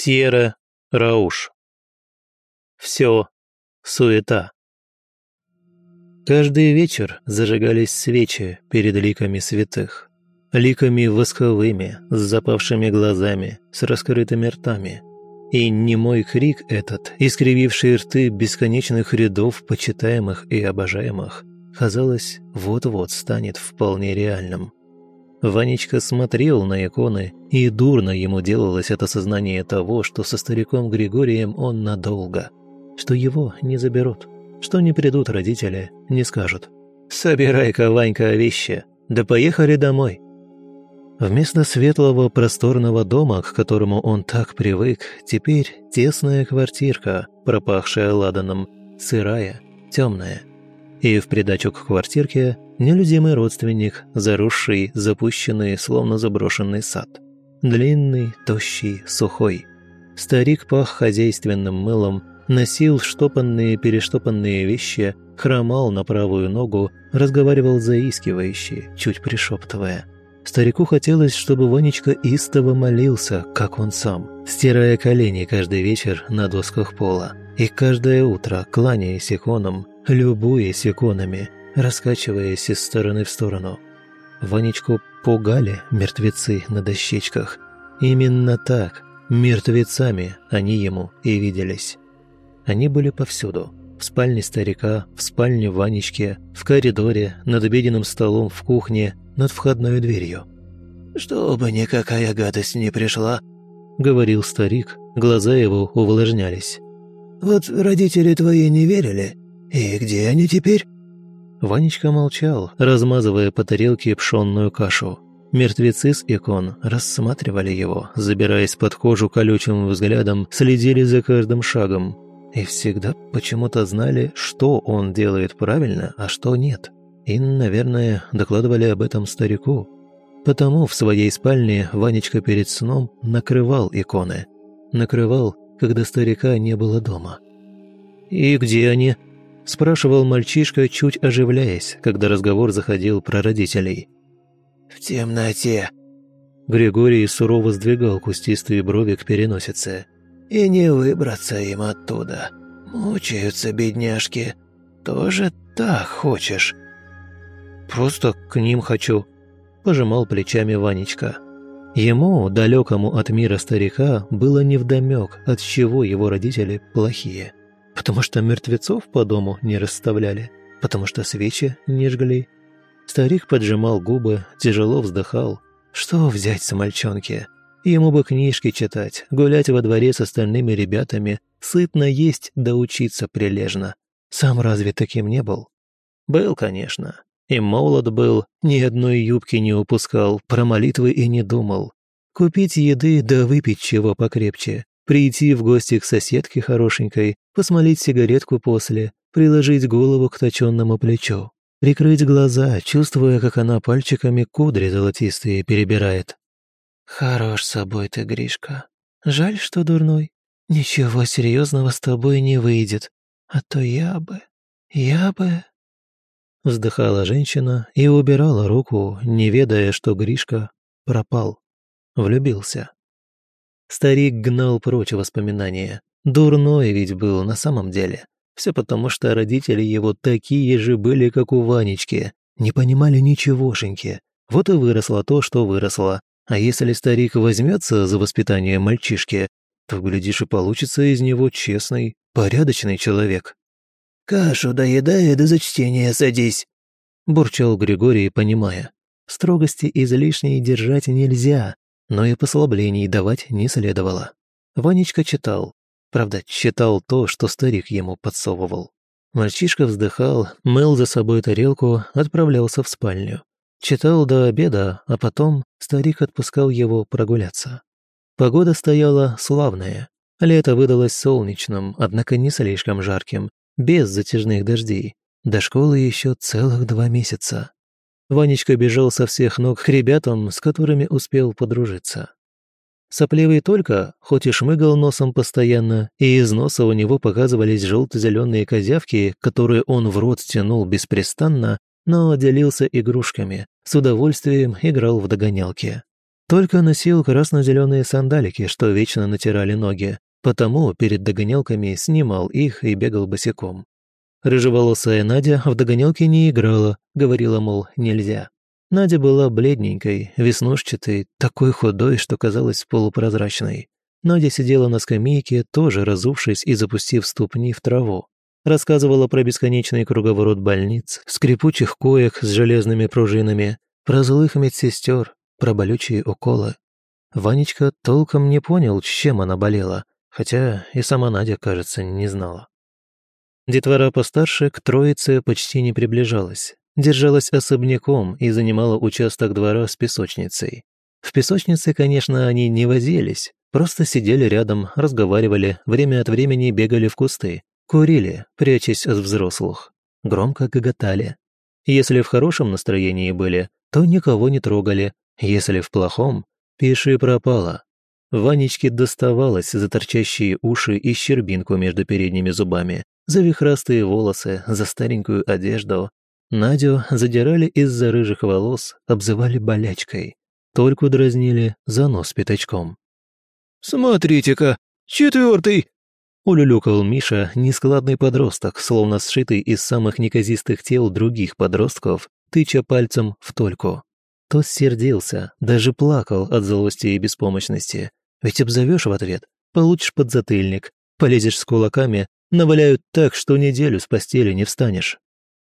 Тьера Рауш. Все суета. Каждый вечер зажигались свечи перед ликами святых. Ликами восковыми, с запавшими глазами, с раскрытыми ртами. И немой крик этот, искрививший рты бесконечных рядов почитаемых и обожаемых, казалось, вот-вот станет вполне реальным. Ванечка смотрел на иконы, и дурно ему делалось от осознания того, что со стариком Григорием он надолго, что его не заберут, что не придут родители, не скажут «Собирай-ка, Ванька, вещи, да поехали домой». Вместо светлого просторного дома, к которому он так привык, теперь тесная квартирка, пропахшая ладаном, сырая, темная. И в придачу к квартирке нелюдимый родственник, заросший, запущенный, словно заброшенный сад. Длинный, тощий, сухой. Старик пах хозяйственным мылом, носил штопанные-перештопанные вещи, хромал на правую ногу, разговаривал заискивающе, чуть пришептывая. Старику хотелось, чтобы Вонечка истово молился, как он сам, стирая колени каждый вечер на досках пола и каждое утро кланяясь иконам, любуясь иконами, раскачиваясь из стороны в сторону. Ванечку пугали мертвецы на дощечках. Именно так, мертвецами они ему и виделись. Они были повсюду. В спальне старика, в спальне Ванечки, в коридоре, над обеденным столом в кухне, над входной дверью. «Чтобы никакая гадость не пришла», — говорил старик, глаза его увлажнялись. «Вот родители твои не верили, и где они теперь?» Ванечка молчал, размазывая по тарелке пшенную кашу. Мертвецы с икон рассматривали его, забираясь под кожу колючим взглядом, следили за каждым шагом. И всегда почему-то знали, что он делает правильно, а что нет. И, наверное, докладывали об этом старику. Потому в своей спальне Ванечка перед сном накрывал иконы. Накрывал, когда старика не было дома. «И где они?» Спрашивал мальчишка, чуть оживляясь, когда разговор заходил про родителей. «В темноте». Григорий сурово сдвигал кустистые брови к переносице. «И не выбраться им оттуда. Мучаются бедняжки. Тоже так хочешь?» «Просто к ним хочу», – пожимал плечами Ванечка. Ему, далекому от мира старика, было невдомек, от чего его родители плохие потому что мертвецов по дому не расставляли, потому что свечи не жгли. Старик поджимал губы, тяжело вздыхал. Что взять с мальчонки? Ему бы книжки читать, гулять во дворе с остальными ребятами, сытно есть да учиться прилежно. Сам разве таким не был? Был, конечно. И молод был, ни одной юбки не упускал, про молитвы и не думал. Купить еды да выпить чего покрепче, Прийти в гости к соседке хорошенькой, посмолить сигаретку после, приложить голову к точенному плечу, прикрыть глаза, чувствуя, как она пальчиками кудри золотистые перебирает. «Хорош собой ты, Гришка. Жаль, что дурной. Ничего серьезного с тобой не выйдет. А то я бы... я бы...» Вздыхала женщина и убирала руку, не ведая, что Гришка пропал. Влюбился. Старик гнал прочь воспоминания. Дурной ведь был на самом деле. Все потому, что родители его такие же были, как у Ванечки. Не понимали ничегошеньки. Вот и выросло то, что выросло. А если старик возьмется за воспитание мальчишки, то, глядишь, и получится из него честный, порядочный человек. «Кашу доедай да за чтение садись», – бурчал Григорий, понимая. Строгости излишней держать нельзя, но и послаблений давать не следовало. Ванечка читал. Правда, читал то, что старик ему подсовывал. Мальчишка вздыхал, мыл за собой тарелку, отправлялся в спальню. Читал до обеда, а потом старик отпускал его прогуляться. Погода стояла славная. Лето выдалось солнечным, однако не слишком жарким, без затяжных дождей. До школы еще целых два месяца. Ванечка бежал со всех ног к ребятам, с которыми успел подружиться. Сопливый только, хоть и шмыгал носом постоянно, и из носа у него показывались желто-зеленые козявки, которые он в рот тянул беспрестанно, но делился игрушками, с удовольствием играл в догонялки. Только носил красно-зеленые сандалики, что вечно натирали ноги, потому перед догонялками снимал их и бегал босиком. Рыжеволосая Надя в догонялке не играла, говорила, мол, нельзя. Надя была бледненькой, веснушчатой, такой худой, что казалась полупрозрачной. Надя сидела на скамейке, тоже разувшись и запустив ступни в траву. Рассказывала про бесконечный круговорот больниц, скрипучих коек с железными пружинами, про злых медсестер, про болючие уколы. Ванечка толком не понял, чем она болела, хотя и сама Надя, кажется, не знала. Детвора постарше к троице почти не приближалась, держалась особняком и занимала участок двора с песочницей. В песочнице, конечно, они не возились, просто сидели рядом, разговаривали, время от времени бегали в кусты, курили, прячась от взрослых, громко гоготали. Если в хорошем настроении были, то никого не трогали, если в плохом, пиши пропало. Ванечке доставалось за торчащие уши и щербинку между передними зубами, за вихрастые волосы, за старенькую одежду. Надю задирали из-за рыжих волос, обзывали болячкой. Только дразнили за нос пятачком. «Смотрите-ка, четвертый!» Улюлюкал Миша, нескладный подросток, словно сшитый из самых неказистых тел других подростков, тыча пальцем в Тольку. Тот сердился, даже плакал от злости и беспомощности. Ведь обзовешь в ответ, получишь подзатыльник, полезешь с кулаками, наваляют так, что неделю с постели не встанешь.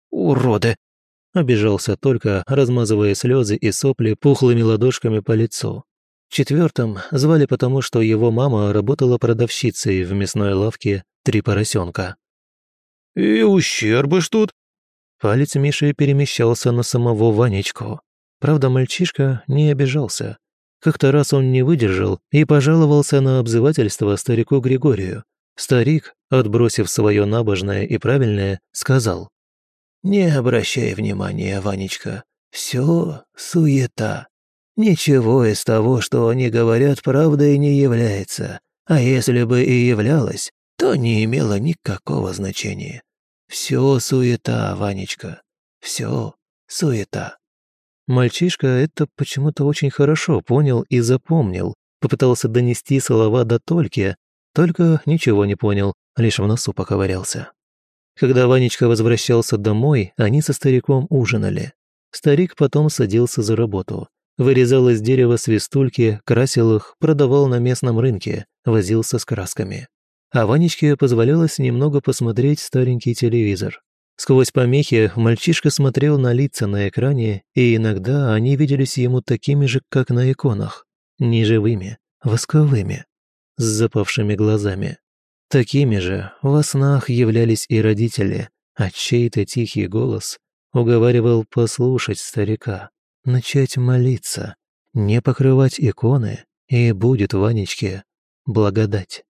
«Уроды!» Обижался только, размазывая слезы и сопли пухлыми ладошками по лицу. Четвертым звали потому, что его мама работала продавщицей в мясной лавке «Три поросенка». «И ущербы ж тут?» Палец Миши перемещался на самого Ванечку. Правда, мальчишка не обижался. Как-то раз он не выдержал и пожаловался на обзывательство старику Григорию. Старик, отбросив свое набожное и правильное, сказал. «Не обращай внимания, Ванечка. Все суета. Ничего из того, что они говорят, правдой не является. А если бы и являлось, то не имело никакого значения. Все суета, Ванечка. Все суета». Мальчишка это почему-то очень хорошо понял и запомнил, попытался донести слова до Тольки, только ничего не понял, лишь в носу поковырялся. Когда Ванечка возвращался домой, они со стариком ужинали. Старик потом садился за работу. Вырезал из дерева свистульки, красил их, продавал на местном рынке, возился с красками. А Ванечке позволялось немного посмотреть старенький телевизор. Сквозь помехи мальчишка смотрел на лица на экране, и иногда они виделись ему такими же, как на иконах. Неживыми, восковыми, с запавшими глазами. Такими же во снах являлись и родители, а чей-то тихий голос уговаривал послушать старика, начать молиться, не покрывать иконы, и будет Ванечке благодать.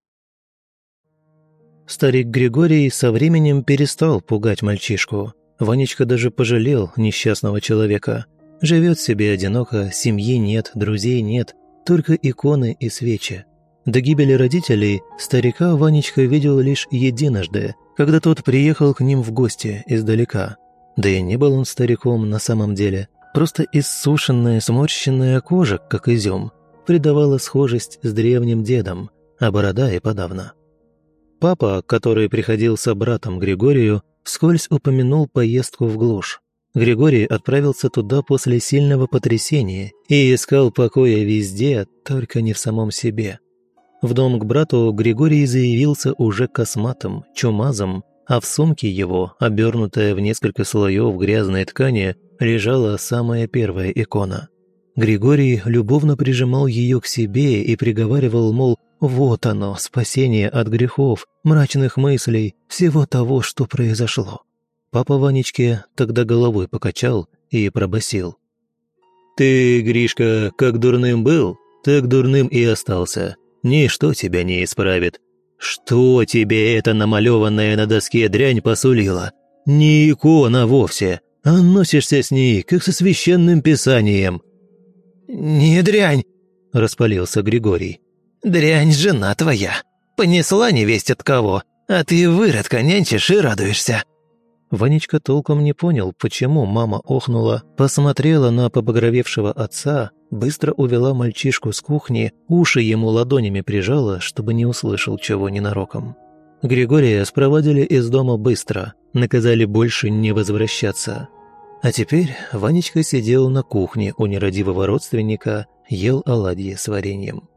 Старик Григорий со временем перестал пугать мальчишку. Ванечка даже пожалел несчастного человека. Живет себе одиноко, семьи нет, друзей нет, только иконы и свечи. До гибели родителей старика Ванечка видел лишь единожды, когда тот приехал к ним в гости издалека. Да и не был он стариком на самом деле, просто иссушенная, сморщенная кожа, как изюм, придавала схожесть с древним дедом, а борода и подавно. Папа, который приходился братом Григорию, вскользь упомянул поездку в глушь. Григорий отправился туда после сильного потрясения и искал покоя везде, только не в самом себе. В дом к брату Григорий заявился уже косматым, чумазом, а в сумке его, обернутая в несколько слоев грязной ткани, лежала самая первая икона. Григорий любовно прижимал ее к себе и приговаривал, мол, вот оно, спасение от грехов, мрачных мыслей, всего того, что произошло. Папа Ванечке тогда головой покачал и пробасил. «Ты, Гришка, как дурным был, так дурным и остался ничто тебя не исправит. Что тебе эта намалеванная на доске дрянь посулила? Не икона вовсе, а носишься с ней, как со священным писанием». «Не дрянь», – распалился Григорий. «Дрянь жена твоя. Понесла невесть от кого, а ты выродка нянчишь и радуешься». Ванечка толком не понял, почему мама охнула, посмотрела на побагровевшего отца, быстро увела мальчишку с кухни, уши ему ладонями прижала, чтобы не услышал чего ненароком. Григория спроводили из дома быстро, наказали больше не возвращаться. А теперь Ванечка сидел на кухне у нерадивого родственника, ел оладьи с вареньем.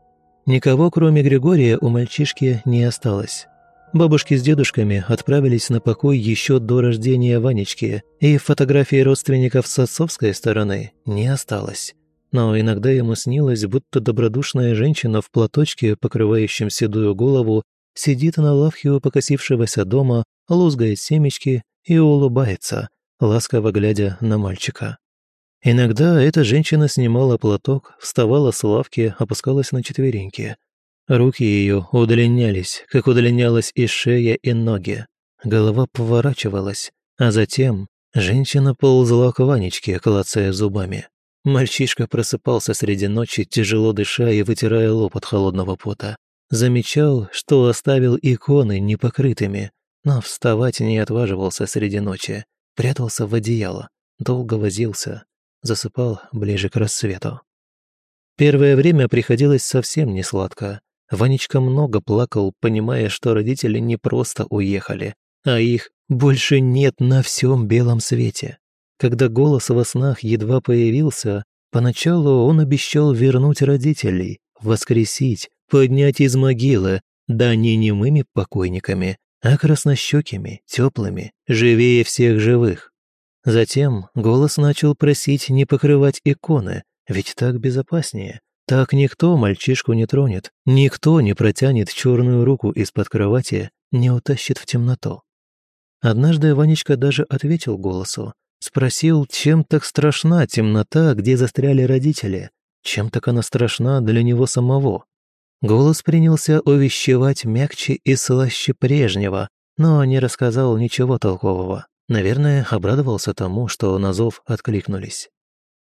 Никого, кроме Григория, у мальчишки не осталось. Бабушки с дедушками отправились на покой еще до рождения Ванечки, и фотографии родственников с отцовской стороны не осталось. Но иногда ему снилось, будто добродушная женщина в платочке, покрывающем седую голову, сидит на лавке у покосившегося дома, лузгает семечки и улыбается, ласково глядя на мальчика. Иногда эта женщина снимала платок, вставала с лавки, опускалась на четвереньки. Руки ее удлинялись, как удлинялась и шея, и ноги. Голова поворачивалась, а затем женщина ползла к Ванечке, клацая зубами. Мальчишка просыпался среди ночи, тяжело дыша и вытирая лоб от холодного пота. Замечал, что оставил иконы непокрытыми, но вставать не отваживался среди ночи. Прятался в одеяло, долго возился, засыпал ближе к рассвету. Первое время приходилось совсем не сладко. Ванечка много плакал, понимая, что родители не просто уехали, а их больше нет на всем белом свете. Когда голос во снах едва появился, поначалу он обещал вернуть родителей, воскресить, поднять из могилы, да не немыми покойниками, а краснощекими, теплыми, живее всех живых. Затем голос начал просить не покрывать иконы, ведь так безопаснее. Так никто мальчишку не тронет, никто не протянет черную руку из-под кровати, не утащит в темноту. Однажды Ванечка даже ответил голосу, спросил, чем так страшна темнота, где застряли родители, чем так она страшна для него самого. Голос принялся увещевать мягче и слаще прежнего, но не рассказал ничего толкового. Наверное, обрадовался тому, что на зов откликнулись.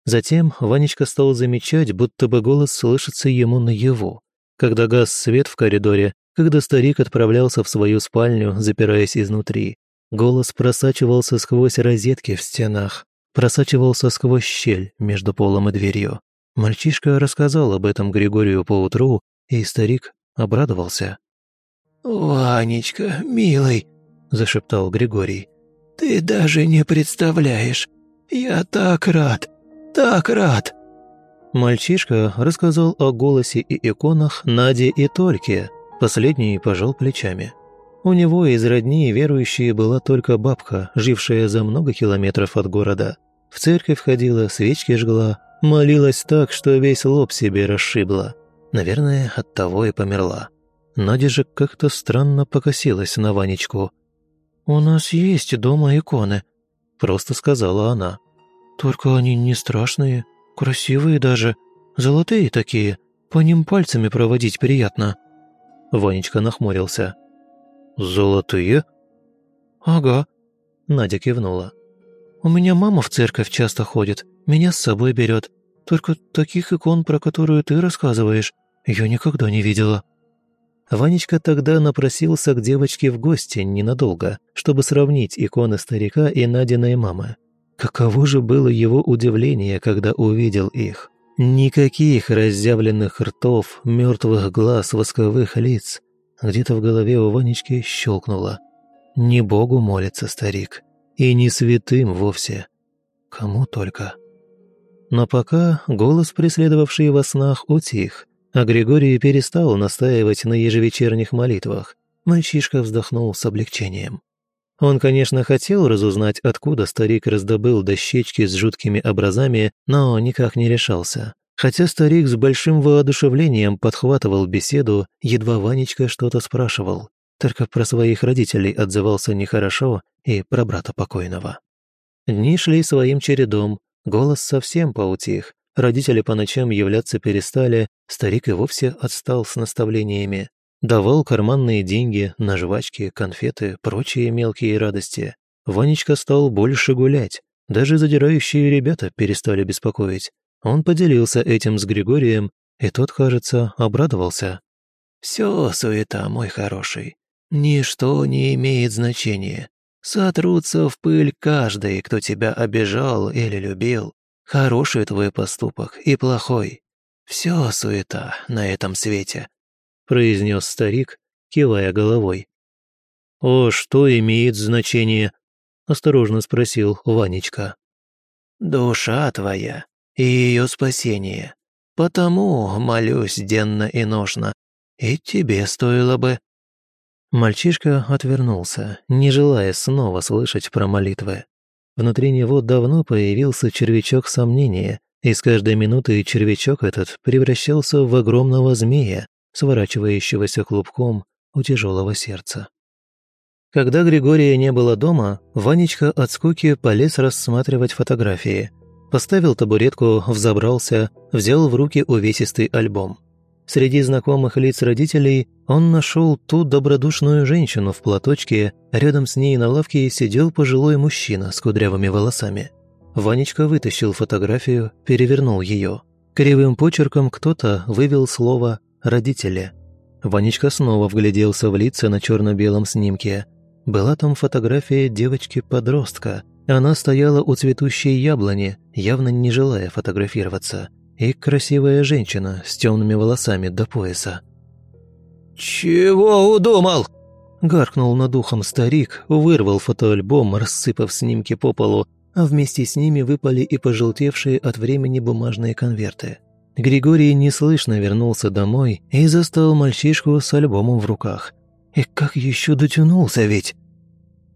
Затем Ванечка стал замечать, будто бы голос слышится ему наяву. Когда гас свет в коридоре, когда старик отправлялся в свою спальню, запираясь изнутри, голос просачивался сквозь розетки в стенах, просачивался сквозь щель между полом и дверью. Мальчишка рассказал об этом Григорию поутру, и старик обрадовался. «Ванечка, милый», – зашептал Григорий, – «ты даже не представляешь. Я так рад, так рад». Мальчишка рассказал о голосе и иконах Наде и Тольке. Последний пожал плечами. У него из родни верующие была только бабка, жившая за много километров от города. В церковь ходила, свечки жгла, молилась так, что весь лоб себе расшибла. Наверное, от того и померла. Надя же как-то странно покосилась на Ванечку. «У нас есть дома иконы», – просто сказала она. «Только они не страшные, красивые даже, золотые такие, по ним пальцами проводить приятно». Ванечка нахмурился. «Золотые?» «Ага», – Надя кивнула. «У меня мама в церковь часто ходит, меня с собой берет. Только таких икон, про которые ты рассказываешь, я никогда не видела». Ванечка тогда напросился к девочке в гости ненадолго, чтобы сравнить иконы старика и Надиной мамы. Каково же было его удивление, когда увидел их. Никаких разъявленных ртов, мертвых глаз, восковых лиц. Где-то в голове у Ванечки щелкнуло. Не Богу молится старик, и не святым вовсе. Кому только. Но пока голос, преследовавший во снах, утих, а Григорий перестал настаивать на ежевечерних молитвах. Мальчишка вздохнул с облегчением. Он, конечно, хотел разузнать, откуда старик раздобыл дощечки с жуткими образами, но никак не решался. Хотя старик с большим воодушевлением подхватывал беседу, едва Ванечка что-то спрашивал. Только про своих родителей отзывался нехорошо и про брата покойного. Дни шли своим чередом, голос совсем поутих, Родители по ночам являться перестали, старик и вовсе отстал с наставлениями. Давал карманные деньги на жвачки, конфеты, прочие мелкие радости. Ванечка стал больше гулять. Даже задирающие ребята перестали беспокоить. Он поделился этим с Григорием, и тот, кажется, обрадовался. «Все суета, мой хороший. Ничто не имеет значения. Сотрутся в пыль каждый, кто тебя обижал или любил. Хороший твой поступок и плохой. Все суета на этом свете», — произнес старик, кивая головой. «О, что имеет значение?» — осторожно спросил Ванечка. «Душа твоя и ее спасение. Потому молюсь денно и ношно. И тебе стоило бы». Мальчишка отвернулся, не желая снова слышать про молитвы. Внутри него давно появился червячок сомнения, и с каждой минутой червячок этот превращался в огромного змея, сворачивающегося клубком у тяжелого сердца. Когда Григория не было дома, Ванечка от скуки полез рассматривать фотографии. Поставил табуретку, взобрался, взял в руки увесистый альбом. Среди знакомых лиц родителей он нашел ту добродушную женщину в платочке, рядом с ней на лавке сидел пожилой мужчина с кудрявыми волосами. Ванечка вытащил фотографию, перевернул ее. Кривым почерком кто-то вывел слово «родители». Ванечка снова вгляделся в лица на черно-белом снимке. Была там фотография девочки-подростка. Она стояла у цветущей яблони, явно не желая фотографироваться. И красивая женщина с темными волосами до пояса. «Чего удумал?» Гаркнул над ухом старик, вырвал фотоальбом, рассыпав снимки по полу, а вместе с ними выпали и пожелтевшие от времени бумажные конверты. Григорий неслышно вернулся домой и застал мальчишку с альбомом в руках. И как еще дотянулся ведь?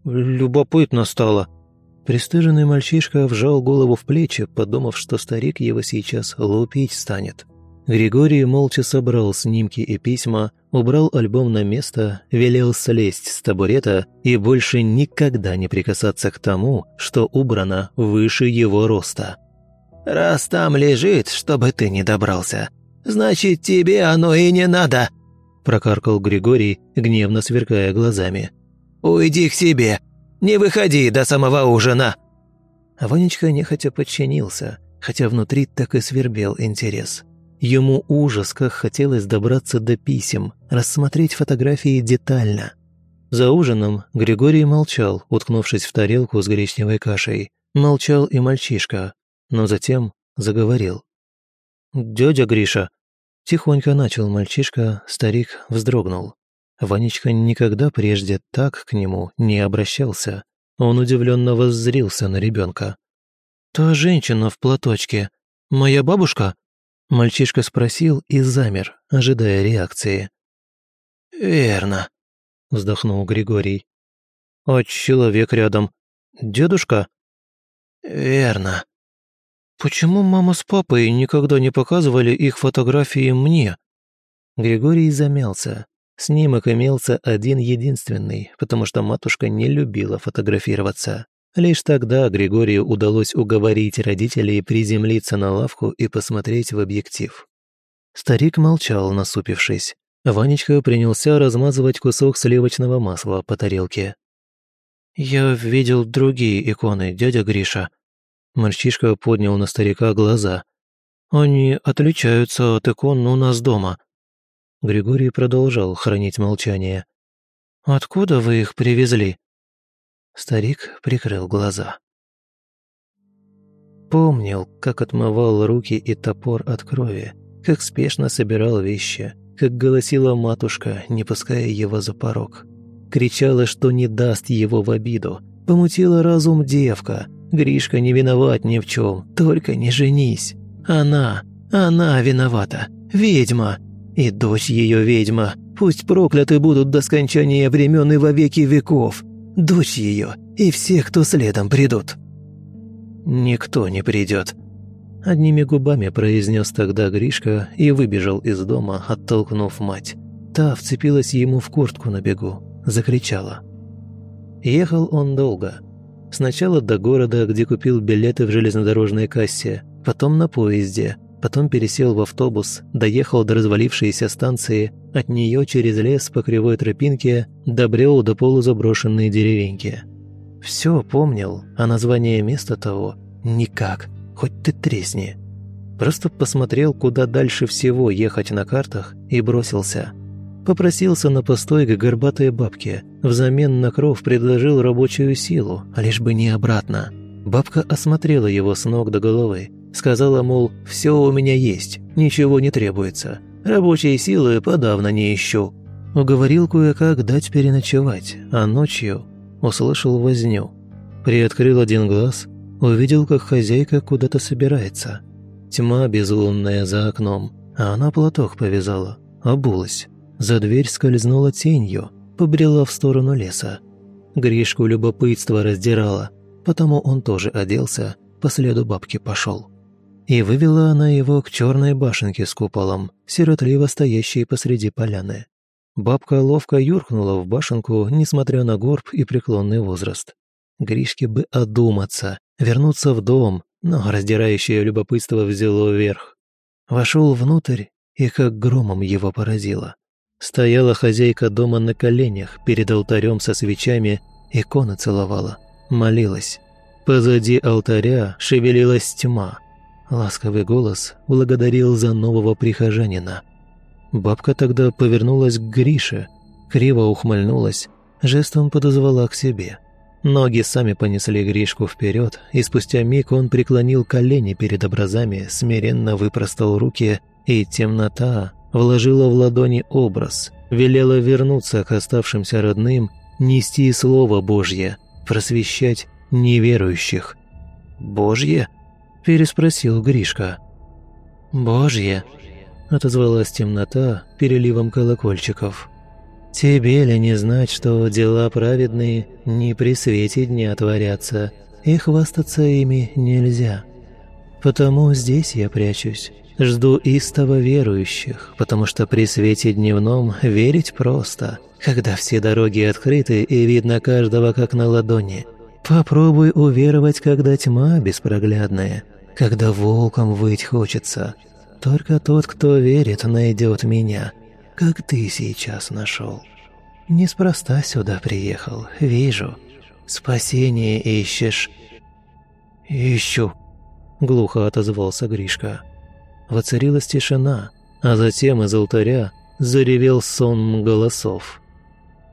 Любопытно стало. Престыженный мальчишка вжал голову в плечи, подумав, что старик его сейчас лупить станет. Григорий молча собрал снимки и письма, убрал альбом на место, велел слезть с табурета и больше никогда не прикасаться к тому, что убрано выше его роста. «Раз там лежит, чтобы ты не добрался, значит, тебе оно и не надо!» прокаркал Григорий, гневно сверкая глазами. «Уйди к себе! Не выходи до самого ужина!» Ванечка нехотя подчинился, хотя внутри так и свербел интерес. Ему ужас, как хотелось добраться до писем, рассмотреть фотографии детально. За ужином Григорий молчал, уткнувшись в тарелку с гречневой кашей. Молчал и мальчишка, но затем заговорил. «Дядя Гриша, Тихонько начал мальчишка, старик вздрогнул. Ванечка никогда прежде так к нему не обращался. Он удивленно воззрился на ребенка. «Та женщина в платочке. Моя бабушка?» Мальчишка спросил и замер, ожидая реакции. «Верно», — вздохнул Григорий. «А человек рядом? Дедушка?» «Верно», «Почему мама с папой никогда не показывали их фотографии мне?» Григорий замялся. Снимок имелся один-единственный, потому что матушка не любила фотографироваться. Лишь тогда Григорию удалось уговорить родителей приземлиться на лавку и посмотреть в объектив. Старик молчал, насупившись. Ванечка принялся размазывать кусок сливочного масла по тарелке. «Я видел другие иконы, дядя Гриша», Мальчишка поднял на старика глаза. «Они отличаются от икон у нас дома». Григорий продолжал хранить молчание. «Откуда вы их привезли?» Старик прикрыл глаза. Помнил, как отмывал руки и топор от крови, как спешно собирал вещи, как голосила матушка, не пуская его за порог. Кричала, что не даст его в обиду, помутила разум девка – Гришка не виноват ни в чем, только не женись. Она, она виновата, ведьма. И дочь ее ведьма. Пусть прокляты будут до скончания времен и во веки веков. Дочь ее и все, кто следом придут. Никто не придет. Одними губами произнес тогда Гришка и выбежал из дома, оттолкнув мать. Та вцепилась ему в куртку на бегу, закричала. Ехал он долго – Сначала до города, где купил билеты в железнодорожной кассе, потом на поезде, потом пересел в автобус, доехал до развалившейся станции, от нее через лес по кривой тропинке добрел до полузаброшенной деревеньки. Все помнил, а название места того – никак, хоть ты тресни. Просто посмотрел, куда дальше всего ехать на картах и бросился – Попросился на постой к горбатой бабке. Взамен на кров предложил рабочую силу, лишь бы не обратно. Бабка осмотрела его с ног до головы, сказала, мол, «все у меня есть, ничего не требуется, рабочие силы подавно не ищу». Уговорил кое-как дать переночевать, а ночью услышал возню. Приоткрыл один глаз, увидел, как хозяйка куда-то собирается. Тьма безлунная за окном, а она платок повязала, обулась. За дверь скользнула тенью, побрела в сторону леса. Гришку любопытство раздирало, потому он тоже оделся, по следу бабки пошел. И вывела она его к черной башенке с куполом, сиротливо стоящей посреди поляны. Бабка ловко юркнула в башенку, несмотря на горб и преклонный возраст. Гришке бы одуматься, вернуться в дом, но раздирающее любопытство взяло вверх. Вошел внутрь и как громом его поразило. Стояла хозяйка дома на коленях перед алтарем со свечами, иконы целовала, молилась. Позади алтаря шевелилась тьма. Ласковый голос благодарил за нового прихожанина. Бабка тогда повернулась к Грише, криво ухмыльнулась, жестом подозвала к себе – Ноги сами понесли Гришку вперед, и спустя миг он преклонил колени перед образами, смиренно выпростал руки, и темнота вложила в ладони образ, велела вернуться к оставшимся родным, нести Слово Божье, просвещать неверующих. «Божье?» – переспросил Гришка. «Божье?» – отозвалась темнота переливом колокольчиков. Тебе ли не знать, что дела праведные не при свете дня творятся, и хвастаться ими нельзя. Потому здесь я прячусь, жду истово верующих, потому что при свете дневном верить просто, когда все дороги открыты и видно каждого как на ладони. Попробуй уверовать, когда тьма беспроглядная, когда волком выть хочется. Только тот, кто верит, найдет меня – как ты сейчас нашел. Неспроста сюда приехал, вижу. Спасение ищешь». «Ищу», — глухо отозвался Гришка. Воцарилась тишина, а затем из алтаря заревел сон голосов.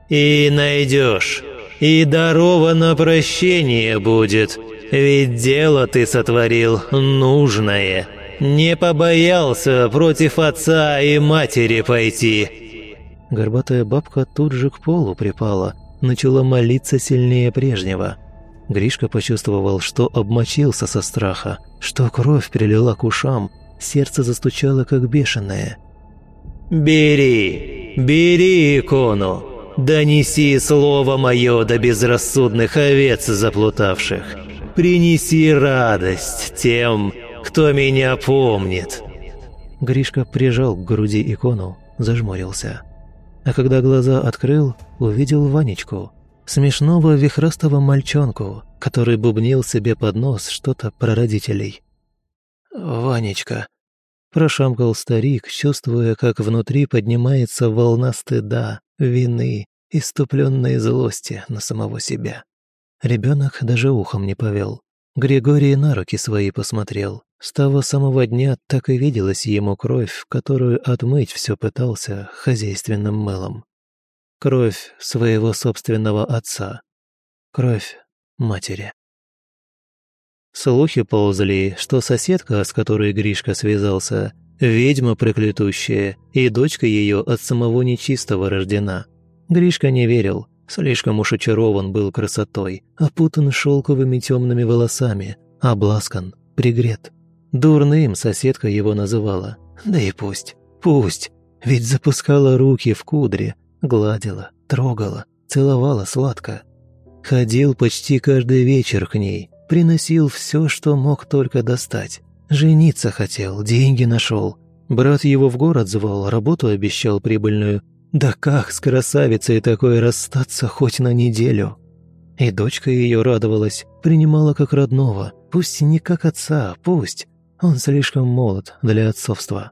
«И найдешь, и даровано прощение будет, ведь дело ты сотворил нужное». Не побоялся против отца и матери пойти». Горбатая бабка тут же к полу припала, начала молиться сильнее прежнего. Гришка почувствовал, что обмочился со страха, что кровь прилила к ушам, сердце застучало как бешеное. «Бери, бери икону, донеси слово мое до безрассудных овец заплутавших, принеси радость тем, кто меня помнит?» Гришка прижал к груди икону, зажмурился. А когда глаза открыл, увидел Ванечку, смешного вихрастого мальчонку, который бубнил себе под нос что-то про родителей. «Ванечка», – прошамкал старик, чувствуя, как внутри поднимается волна стыда, вины, иступленной злости на самого себя. Ребенок даже ухом не повел. Григорий на руки свои посмотрел, с того самого дня так и виделась ему кровь, которую отмыть все пытался хозяйственным мылом. Кровь своего собственного отца. Кровь матери. Слухи ползли, что соседка, с которой Гришка связался, ведьма проклятущая, и дочка ее от самого нечистого рождена. Гришка не верил, слишком уж очарован был красотой, опутан шелковыми темными волосами, обласкан, пригрет. Дурным соседка его называла. Да и пусть, пусть. Ведь запускала руки в кудре, гладила, трогала, целовала сладко. Ходил почти каждый вечер к ней, приносил все, что мог только достать. Жениться хотел, деньги нашел. Брат его в город звал, работу обещал прибыльную. Да как с красавицей такой расстаться хоть на неделю? И дочка ее радовалась, принимала как родного, пусть не как отца, пусть, он слишком молод для отцовства.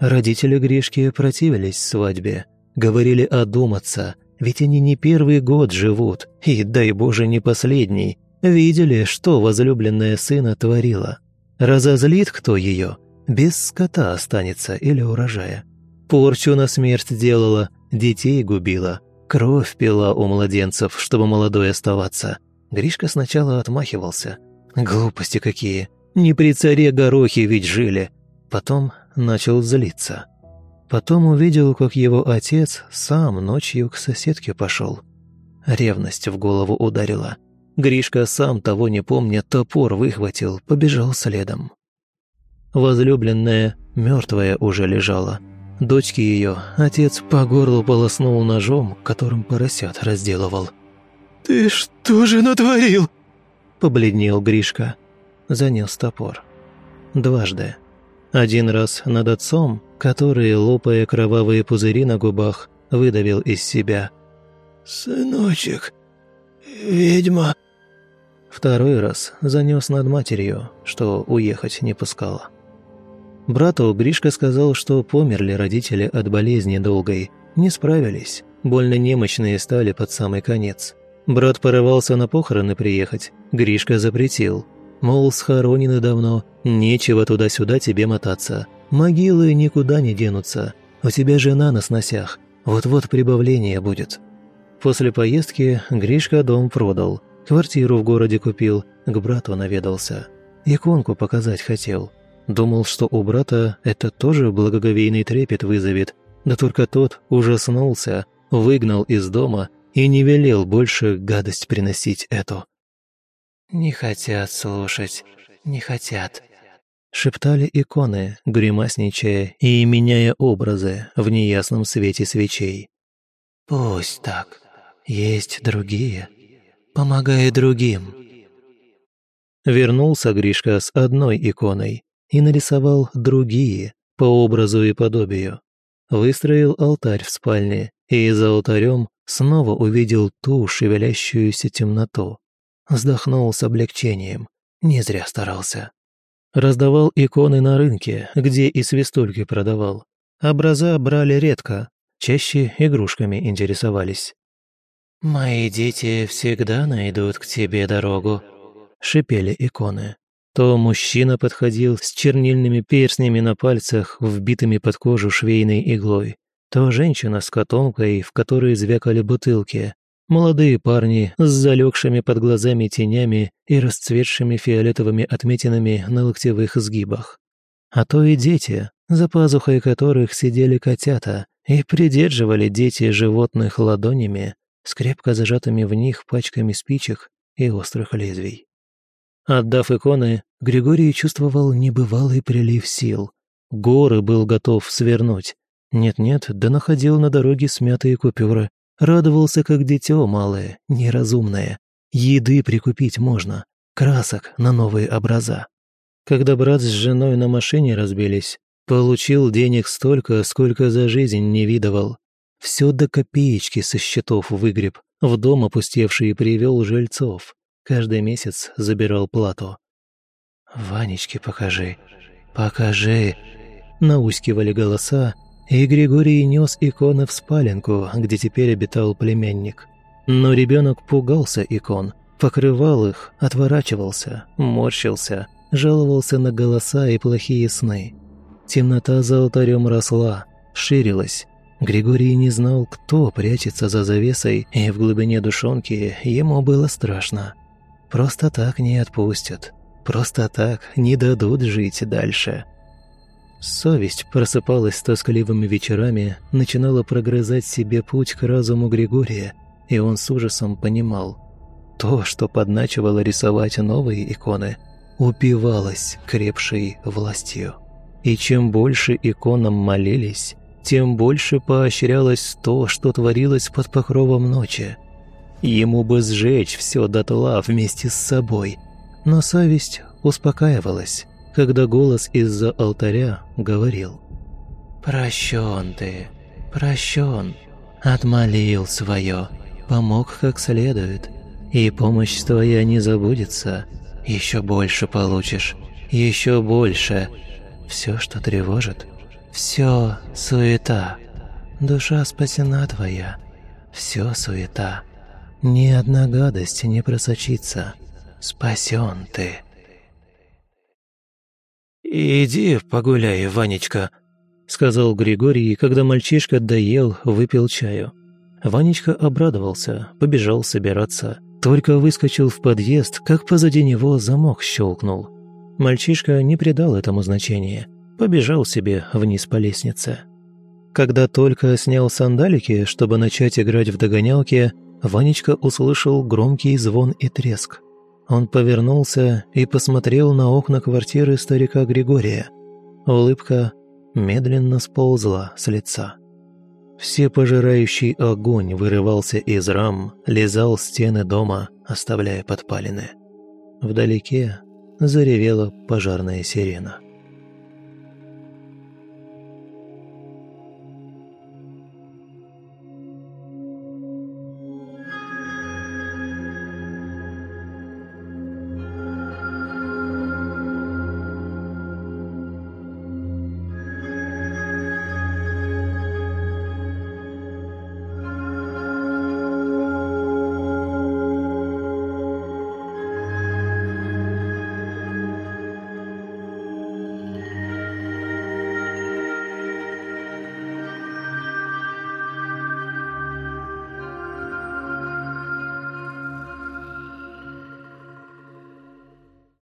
Родители Гришки противились свадьбе, говорили одуматься, ведь они не первый год живут, и, дай Боже, не последний. Видели, что возлюбленная сына творила. Разозлит кто ее, без скота останется или урожая. Порчу на смерть делала, детей губила, кровь пила у младенцев, чтобы молодой оставаться. Гришка сначала отмахивался, Глупости какие. Не при царе горохи ведь жили. Потом начал злиться. Потом увидел, как его отец сам ночью к соседке пошел. Ревность в голову ударила. Гришка, сам того не помня, топор выхватил, побежал следом. Возлюбленная, мертвая уже лежала. Дочки ее отец по горлу полоснул ножом, которым поросят разделывал. «Ты что же натворил?» Побледнел Гришка. Занес топор. Дважды. Один раз над отцом, который, лопая кровавые пузыри на губах, выдавил из себя. «Сыночек, ведьма!» Второй раз занес над матерью, что уехать не пускала. Брату Гришка сказал, что померли родители от болезни долгой, не справились, больно немощные стали под самый конец. Брат порывался на похороны приехать, Гришка запретил. Мол, схоронены давно, нечего туда-сюда тебе мотаться. Могилы никуда не денутся. У тебя жена на сносях, вот-вот прибавление будет. После поездки Гришка дом продал, квартиру в городе купил, к брату наведался. Иконку показать хотел – Думал, что у брата это тоже благоговейный трепет вызовет, да только тот ужаснулся, выгнал из дома и не велел больше гадость приносить эту. «Не хотят слушать, не хотят», — шептали иконы, гримасничая и меняя образы в неясном свете свечей. «Пусть так. Есть другие. Помогай другим». Вернулся Гришка с одной иконой, и нарисовал другие по образу и подобию. Выстроил алтарь в спальне и за алтарем снова увидел ту шевелящуюся темноту. Вздохнул с облегчением. Не зря старался. Раздавал иконы на рынке, где и свистульки продавал. Образа брали редко, чаще игрушками интересовались. «Мои дети всегда найдут к тебе дорогу», — шипели иконы. То мужчина подходил с чернильными перстнями на пальцах, вбитыми под кожу швейной иглой, то женщина с котомкой, в которой звякали бутылки, молодые парни с залегшими под глазами тенями и расцветшими фиолетовыми отметинами на локтевых сгибах. А то и дети, за пазухой которых сидели котята и придерживали дети животных ладонями с крепко зажатыми в них пачками спичек и острых лезвий. Отдав иконы, Григорий чувствовал небывалый прилив сил. Горы был готов свернуть. Нет-нет, да находил на дороге смятые купюры. Радовался, как дитё малое, неразумное. Еды прикупить можно, красок на новые образа. Когда брат с женой на машине разбились, получил денег столько, сколько за жизнь не видывал. Все до копеечки со счетов выгреб, в дом опустевший привел жильцов. Каждый месяц забирал плату. «Ванечке покажи, покажи!» Наускивали голоса, и Григорий нес иконы в спаленку, где теперь обитал племянник. Но ребенок пугался икон, покрывал их, отворачивался, морщился, жаловался на голоса и плохие сны. Темнота за алтарем росла, ширилась. Григорий не знал, кто прячется за завесой, и в глубине душонки ему было страшно. Просто так не отпустят. Просто так не дадут жить дальше. Совесть просыпалась тоскливыми вечерами, начинала прогрызать себе путь к разуму Григория, и он с ужасом понимал. То, что подначивало рисовать новые иконы, упивалось крепшей властью. И чем больше иконам молились, тем больше поощрялось то, что творилось под покровом ночи – Ему бы сжечь все дотла вместе с собой. Но совесть успокаивалась, когда голос из-за алтаря говорил. «Прощен ты, прощен, отмолил свое, помог как следует, и помощь твоя не забудется, еще больше получишь, еще больше. Все, что тревожит, все суета, душа спасена твоя, все суета». Ни одна гадость не просочится. Спасен ты. «Иди погуляй, Ванечка», — сказал Григорий, когда мальчишка доел, выпил чаю. Ванечка обрадовался, побежал собираться. Только выскочил в подъезд, как позади него замок щелкнул. Мальчишка не придал этому значения, побежал себе вниз по лестнице. Когда только снял сандалики, чтобы начать играть в догонялки, Ванечка услышал громкий звон и треск. Он повернулся и посмотрел на окна квартиры старика Григория. Улыбка медленно сползла с лица. Всепожирающий огонь вырывался из рам, лизал стены дома, оставляя подпалины. Вдалеке заревела пожарная сирена.